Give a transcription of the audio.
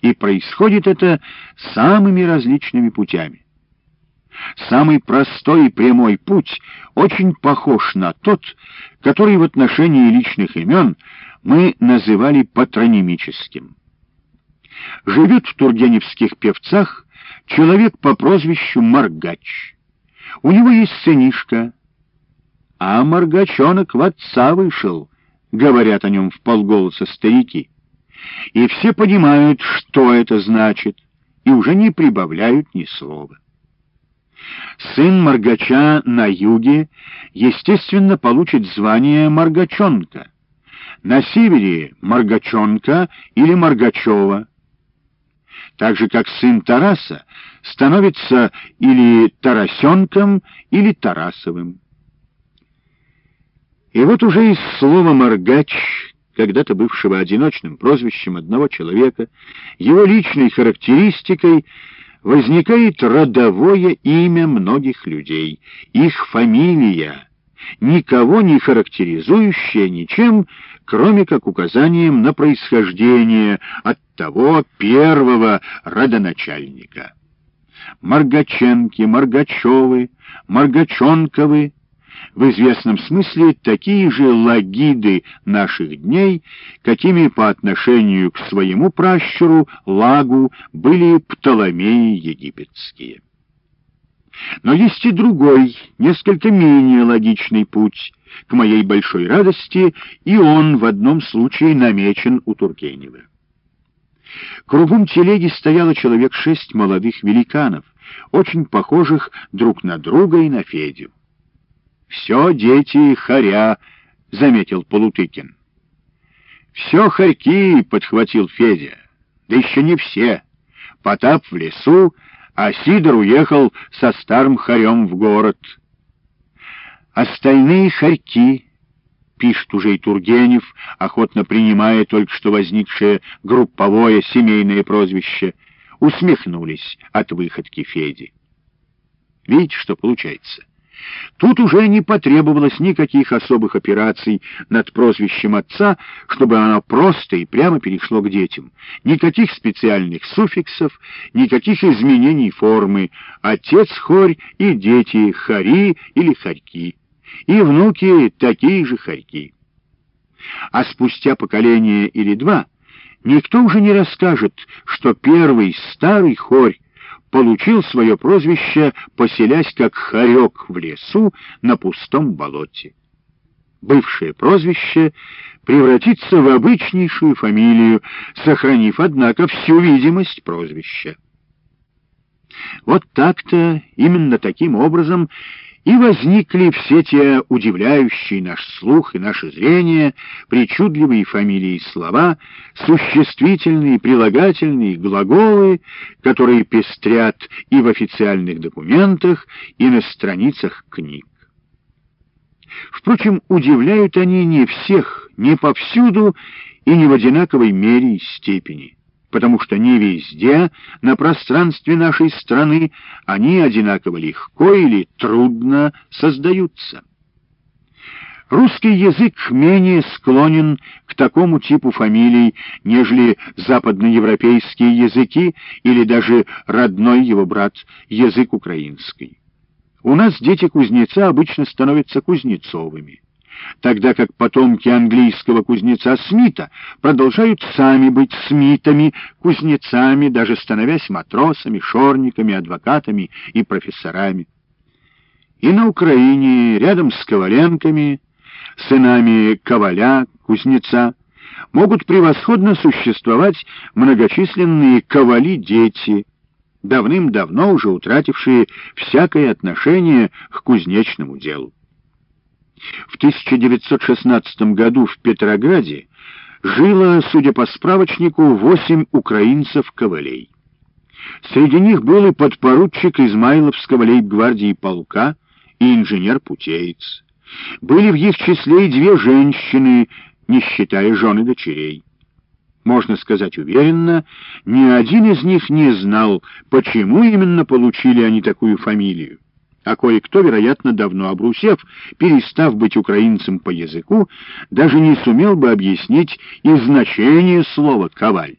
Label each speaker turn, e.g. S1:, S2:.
S1: И происходит это самыми различными путями. Самый простой и прямой путь очень похож на тот, который в отношении личных имен мы называли патронимическим. Живет в тургеневских певцах человек по прозвищу Маргач. У него есть сынишка, а Маргачонок в отца вышел, говорят о нем в полголоса старики. И все понимают, что это значит, и уже не прибавляют ни слова. Сын Маргача на юге, естественно, получит звание Маргачонка, на севере — Маргачонка или Маргачева, так же, как сын Тараса становится или Тарасенком, или Тарасовым. И вот уже из слова «моргач», когда-то бывшего одиночным прозвищем одного человека, его личной характеристикой возникает родовое имя многих людей, их фамилия, никого не характеризующая ничем, кроме как указанием на происхождение от того первого родоначальника. Маргаченки, Маргачевы, Маргачонковы в известном смысле такие же лагиды наших дней, какими по отношению к своему пращуру Лагу были Птоломеи египетские. Но есть и другой, несколько менее логичный путь. К моей большой радости и он в одном случае намечен у Тургенева. Кругом телеги стояло человек шесть молодых великанов, очень похожих друг на друга и на Федю. «Все дети хоря», — заметил Полутыкин. «Все хорьки», — подхватил Федя. «Да еще не все. Потап в лесу, а Сидор уехал со старым хорем в город. Остальные хорьки, пишет уже и Тургенев, охотно принимая только что возникшее групповое семейное прозвище, усмехнулись от выходки Феди. Видите, что получается? Тут уже не потребовалось никаких особых операций над прозвищем отца, чтобы оно просто и прямо перешло к детям. Никаких специальных суффиксов, никаких изменений формы. Отец хорь и дети хари или харьки. И внуки такие же харьки. А спустя поколение или два никто уже не расскажет, что первый старый хорь получил свое прозвище, поселясь как хорек в лесу на пустом болоте. Бывшее прозвище превратится в обычнейшую фамилию, сохранив, однако, всю видимость прозвища. Вот так-то, именно таким образом, и возникли все те удивляющие наш слух и наше зрение причудливые фамилии и слова, существительные, прилагательные, глаголы, которые пестрят и в официальных документах, и на страницах книг. Впрочем, удивляют они не всех, не повсюду и не в одинаковой мере и степени потому что не везде на пространстве нашей страны они одинаково легко или трудно создаются. Русский язык менее склонен к такому типу фамилий, нежели западноевропейские языки или даже родной его брат язык украинский. У нас дети кузнеца обычно становятся кузнецовыми тогда как потомки английского кузнеца Смита продолжают сами быть Смитами, кузнецами, даже становясь матросами, шорниками, адвокатами и профессорами. И на Украине, рядом с Коваленками, сынами Коваля, кузнеца, могут превосходно существовать многочисленные ковали-дети, давным-давно уже утратившие всякое отношение к кузнечному делу. В 1916 году в Петрограде жило, судя по справочнику, восемь украинцев-ковалей. Среди них был и подпоручик Измайловского лейб-гвардии полка и инженер-путеец. Были в их числе и две женщины, не считая жены дочерей. Можно сказать уверенно, ни один из них не знал, почему именно получили они такую фамилию а кое-кто, вероятно, давно обрусев, перестав быть украинцем по языку, даже не сумел бы объяснить и значение слова «коваль».